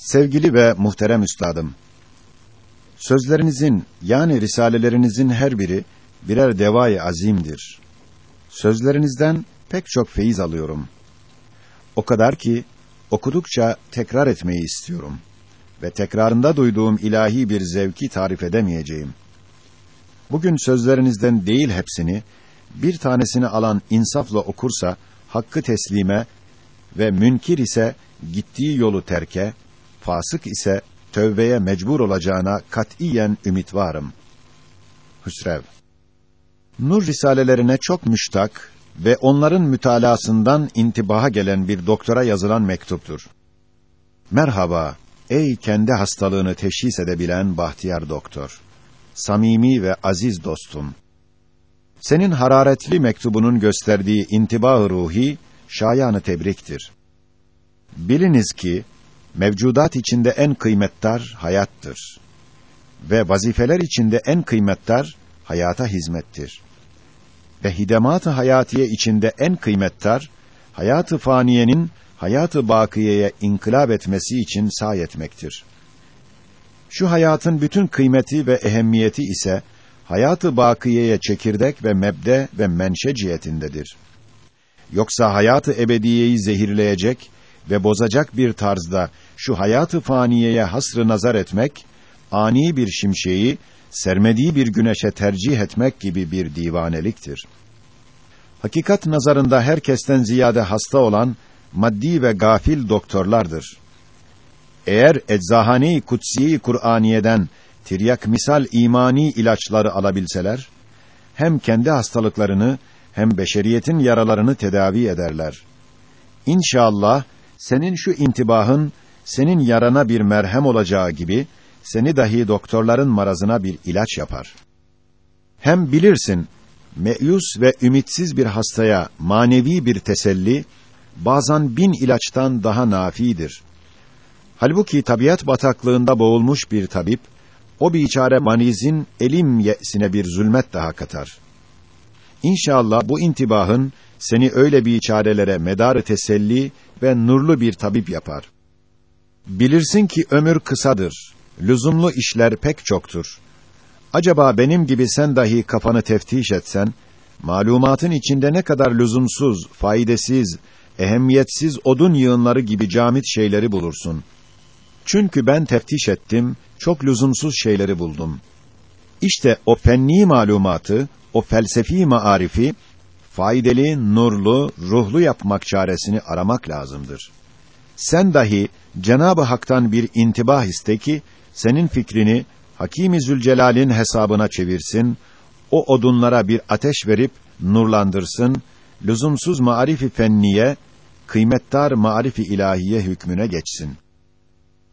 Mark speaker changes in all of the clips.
Speaker 1: Sevgili ve muhterem üstadım, sözlerinizin yani risalelerinizin her biri birer devai azimdir. Sözlerinizden pek çok feyiz alıyorum. O kadar ki okudukça tekrar etmeyi istiyorum ve tekrarında duyduğum ilahi bir zevki tarif edemeyeceğim. Bugün sözlerinizden değil hepsini, bir tanesini alan insafla okursa hakkı teslime ve münkir ise gittiği yolu terke, fasık ise tövbeye mecbur olacağına katiyen ümit varım. Hüsrev Nur risalelerine çok müştak ve onların mütalasından intibaha gelen bir doktora yazılan mektuptur. Merhaba, ey kendi hastalığını teşhis edebilen bahtiyar doktor. Samimi ve aziz dostum. Senin hararetli mektubunun gösterdiği intibah ruhi, şayanı tebriktir. Biliniz ki, mevcudat içinde en kıymetdar hayattır. Ve vazifeler içinde en kıymetdar hayata hizmettir. Ve hidemat-ı hayatiye içinde en kıymetdar hayatı faniyenin hayatı bakiyeye inkılap etmesi için sahi etmektir. Şu hayatın bütün kıymeti ve ehemmiyeti ise hayatı bakiyeye çekirdek ve mebde ve menşe cihetindedir. Yoksa hayatı ebediyeyi zehirleyecek ve bozacak bir tarzda şu hayatı faniyeye hasrı nazar etmek, ani bir şimşeği sermediği bir güneşe tercih etmek gibi bir divaneliktir. Hakikat nazarında herkesten ziyade hasta olan maddi ve gafil doktorlardır. Eğer eczahane-i kutsiye Kur'aniye'den tiryak misal imani ilaçları alabilseler, hem kendi hastalıklarını hem beşeriyetin yaralarını tedavi ederler. İnşallah senin şu intibahın senin yarana bir merhem olacağı gibi seni dahi doktorların marazına bir ilaç yapar. Hem bilirsin meyus ve ümitsiz bir hastaya manevi bir teselli bazen bin ilaçtan daha nafidir. Halbuki tabiat bataklığında boğulmuş bir tabip o biçare manizin elim yesine bir zulmet daha katar. İnşallah bu intibahın seni öyle bir çarelere medar teselli ve nurlu bir tabip yapar. Bilirsin ki ömür kısadır. Lüzumlu işler pek çoktur. Acaba benim gibi sen dahi kafanı teftiş etsen, malumatın içinde ne kadar lüzumsuz, faydasız, ehemmiyetsiz odun yığınları gibi camit şeyleri bulursun. Çünkü ben teftiş ettim, çok lüzumsuz şeyleri buldum. İşte o fenni malumatı, o felsefi maarifi, faydalı, nurlu, ruhlu yapmak çaresini aramak lazımdır. Sen dahi Cenab-ı Hak'tan bir intibah iste ki senin fikrini Hakîm-i Zülcelal'in hesabına çevirsin, o odunlara bir ateş verip nurlandırsın, lüzumsuz marifi fenniye, kıymetdar marifi ilahiye hükmüne geçsin.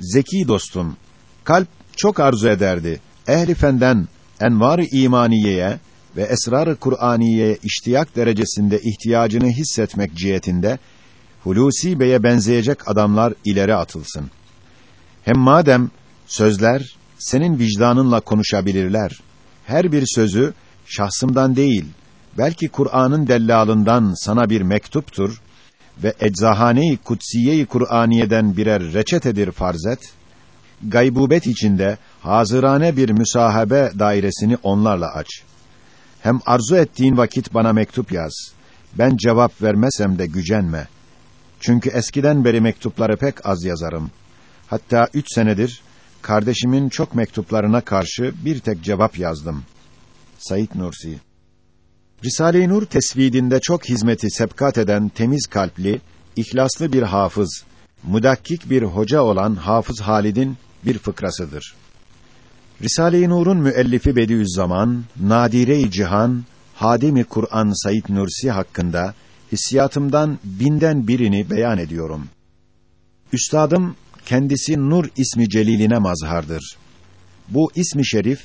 Speaker 1: Zeki dostum, kalp çok arzu ederdi. Ehli fenden envar-ı imaniyeye ve esrar-ı Kur'aniyeye iştiyak derecesinde ihtiyacını hissetmek cihetinde Hulusi Bey'e benzeyecek adamlar ileri atılsın. Hem madem sözler senin vicdanınla konuşabilirler. Her bir sözü şahsımdan değil, belki Kur'an'ın dellalından sana bir mektuptur ve eczahane-i kutsiye-i Kur'aniye'den birer reçetedir farzet. Gaybubet içinde hazırane bir müsahabe dairesini onlarla aç. Hem arzu ettiğin vakit bana mektup yaz. Ben cevap vermesem de gücenme. Çünkü eskiden beri mektupları pek az yazarım. Hatta üç senedir kardeşimin çok mektuplarına karşı bir tek cevap yazdım. Said Nursi Risale-i Nur tesvidinde çok hizmeti sebkat eden temiz kalpli, ihlaslı bir hafız, mudakkik bir hoca olan Hafız Halid'in bir fıkrasıdır. Risale-i Nur'un müellifi Bediüzzaman, Nadire-i Cihan, Hadimi Kur'an Said Nursi hakkında hissiyatımdan binden birini beyan ediyorum. Üstadım kendisi Nur ismi celiline mazhardır. Bu ismi şerif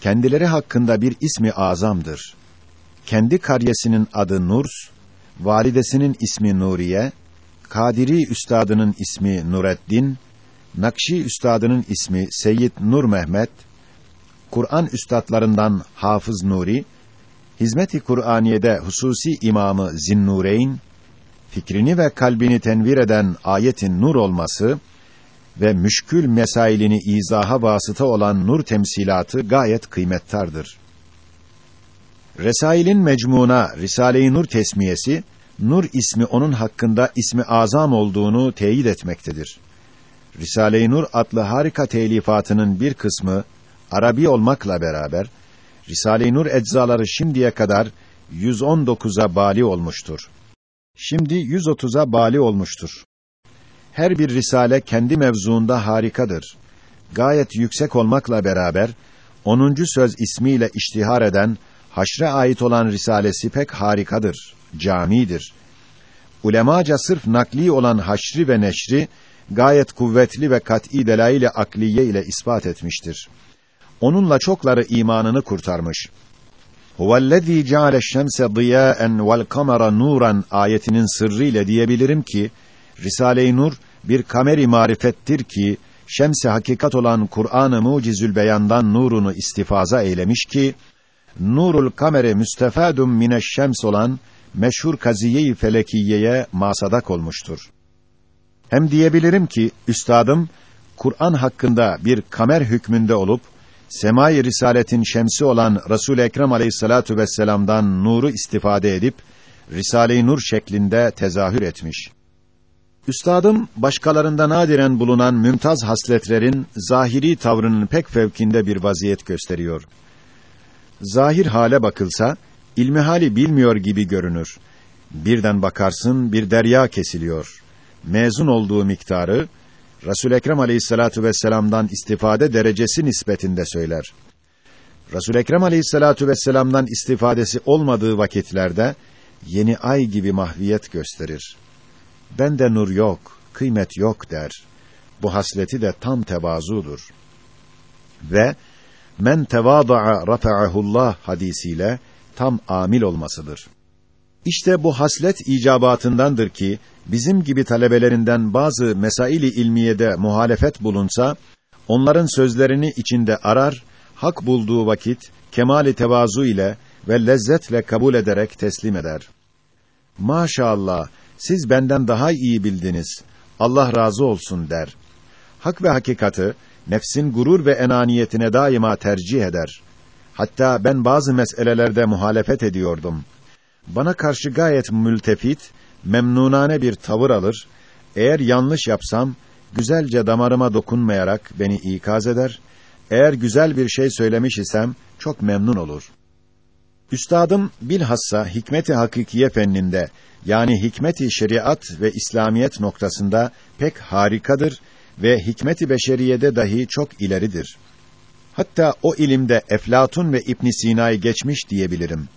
Speaker 1: kendileri hakkında bir ismi azamdır. Kendi karyesinin adı Nurs, validesinin ismi Nuriye, Kadiri üstadının ismi Nureddin, Nakşi üstadının ismi Seyyid Nur Mehmet, Kur'an üstadlarından Hafız Nuri, Hizmet-i Kur'aniye'de hususi imamı Zinnureyn, fikrini ve kalbini tenvir eden ayetin nur olması ve müşkül mesailini izaha vasıta olan nur temsilatı gayet kıymettardır. Resail'in mecmuna Risale-i Nur tesmiyesi Nur ismi onun hakkında ismi azam olduğunu teyit etmektedir. Risale-i Nur adlı harika telifatının bir kısmı Arabi olmakla beraber Risale-i Nur eczaları şimdiye kadar 119'a bali olmuştur. Şimdi 130'a bali olmuştur. Her bir risale kendi mevzuunda harikadır. Gayet yüksek olmakla beraber 10. söz ismiyle iştihar eden haşre ait olan risalesi pek harikadır, camidir. Ulemaca sırf nakli olan haşri ve neşri gayet kuvvetli ve kat'î delail-i akliye ile ispat etmiştir. Onunla çokları imanını kurtarmış. Huvellezî ceale şemse diyâen vel kamera nuran ayetinin sırrı ile diyebilirim ki Risale-i Nur bir kameri marifettir ki şemse hakikat olan Kur'an-ı Mucizül Beyan'dan nurunu istifaza eylemiş ki nurul kamere müstefadun mineşşems olan meşhur kaziye-i felekiyeye masadak olmuştur. Hem diyebilirim ki üstadım Kur'an hakkında bir kamer hükmünde olup semai risaletin şemsi olan Resul Ekrem Aleyhissalatu vesselam'dan nuru istifade edip Risale-i Nur şeklinde tezahür etmiş. Üstadım başkalarında nadiren bulunan mümtaz hasletlerin zahiri tavrının pek fevkinde bir vaziyet gösteriyor. Zahir hale bakılsa ilmi hali bilmiyor gibi görünür. Birden bakarsın bir derya kesiliyor. Mezun olduğu miktarı Resul Ekrem Aleyhissalatu vesselam'dan istifade derecesi nispetinde söyler. Resul Ekrem Aleyhissalatu vesselam'dan istifadesi olmadığı vakitlerde yeni ay gibi mahviyet gösterir. Bende nur yok, kıymet yok der. Bu hasleti de tam tevazudur. Ve men tevada'a rafa'ahullah hadisiyle tam amil olmasıdır. İşte bu haslet icabatındandır ki bizim gibi talebelerinden bazı mesaili ilmiyede muhalefet bulunsa onların sözlerini içinde arar, hak bulduğu vakit kemali tevazu ile ve lezzetle kabul ederek teslim eder. Maşallah siz benden daha iyi bildiniz. Allah razı olsun der. Hak ve hakikatı nefsin gurur ve enaniyetine daima tercih eder. Hatta ben bazı meselelerde muhalefet ediyordum. Bana karşı gayet mültefit, memnunane bir tavır alır. Eğer yanlış yapsam, güzelce damarıma dokunmayarak beni ikaz eder. Eğer güzel bir şey söylemiş isem, çok memnun olur. Üstadım bilhassa hikmeti hakikiye fenninde yani hikmeti şeriat ve İslamiyet noktasında pek harikadır ve hikmeti beşeriyede dahi çok ileridir. Hatta o ilimde Eflatun ve İbn Sina'yı geçmiş diyebilirim.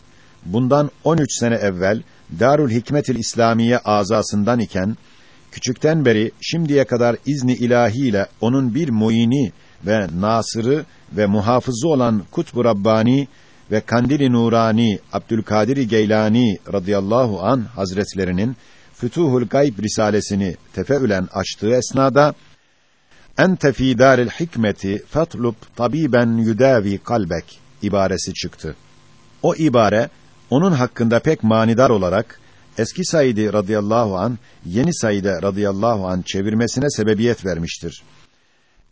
Speaker 1: Bundan 13 sene evvel Darül Hikmetil İslamiye azasından iken küçükten beri şimdiye kadar izni ilahiyle onun bir muini ve nasırı ve muhafızı olan Kutbu Rabbani ve Kandili Nurani Abdülkadir Geylani radıyallahu an hazretlerinin Fütuhul Gayb risalesini tefeülen açtığı esnada ente fî dâril hikmeti fatlub tabiben yudavi kalbek ibaresi çıktı. O ibare onun hakkında pek manidar olarak eski Said'i radıyallahu an yeni Said'e radıyallahu an çevirmesine sebebiyet vermiştir.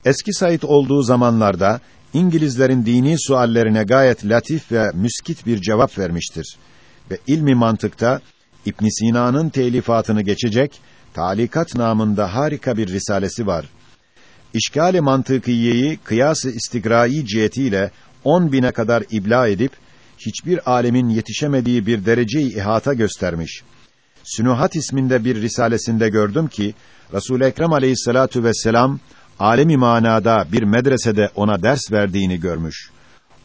Speaker 1: Eski Said olduğu zamanlarda İngilizlerin dini suallerine gayet latif ve müskit bir cevap vermiştir. Ve ilmi mantıkta İbn Sina'nın telifatını geçecek Talikat namında harika bir risalesi var. İşgali mantıkiyeyi kıyası istigrai cihetiyle on bine kadar ibla edip hiçbir alemin yetişemediği bir dereceyi ihata göstermiş. Sünuhat isminde bir risalesinde gördüm ki Resul Ekrem Aleyhissalatu vesselam alemi manada bir medresede ona ders verdiğini görmüş.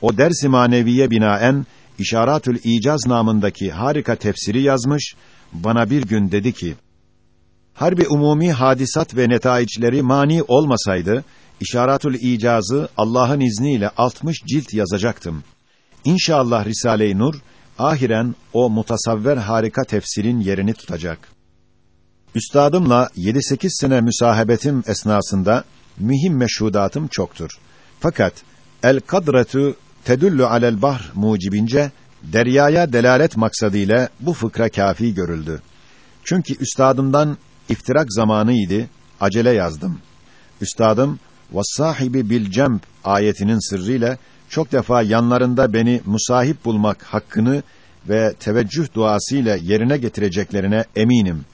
Speaker 1: O ders-i maneviye binaen İşaratül İcaz namındaki harika tefsiri yazmış. Bana bir gün dedi ki: Harbi umumi hadisat ve netaiçleri mani olmasaydı İşaratül İcazı Allah'ın izniyle 60 cilt yazacaktım. İnşallah Risale-i Nur ahiren o mutasavver harika tefsirin yerini tutacak. Üstadımla 7-8 sene müsahabetim esnasında mühim meşhudatım çoktur. Fakat el kadretu tedullu alel bahr mucibince deryaya delalet maksadıyla bu fıkra kafi görüldü. Çünkü üstadımdan iftirak zamanı idi, acele yazdım. Üstadım "Vassahibi bil cemb" ayetinin sırrıyla çok defa yanlarında beni musahip bulmak hakkını ve teveccüh duasıyla yerine getireceklerine eminim.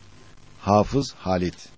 Speaker 1: Hafız Halit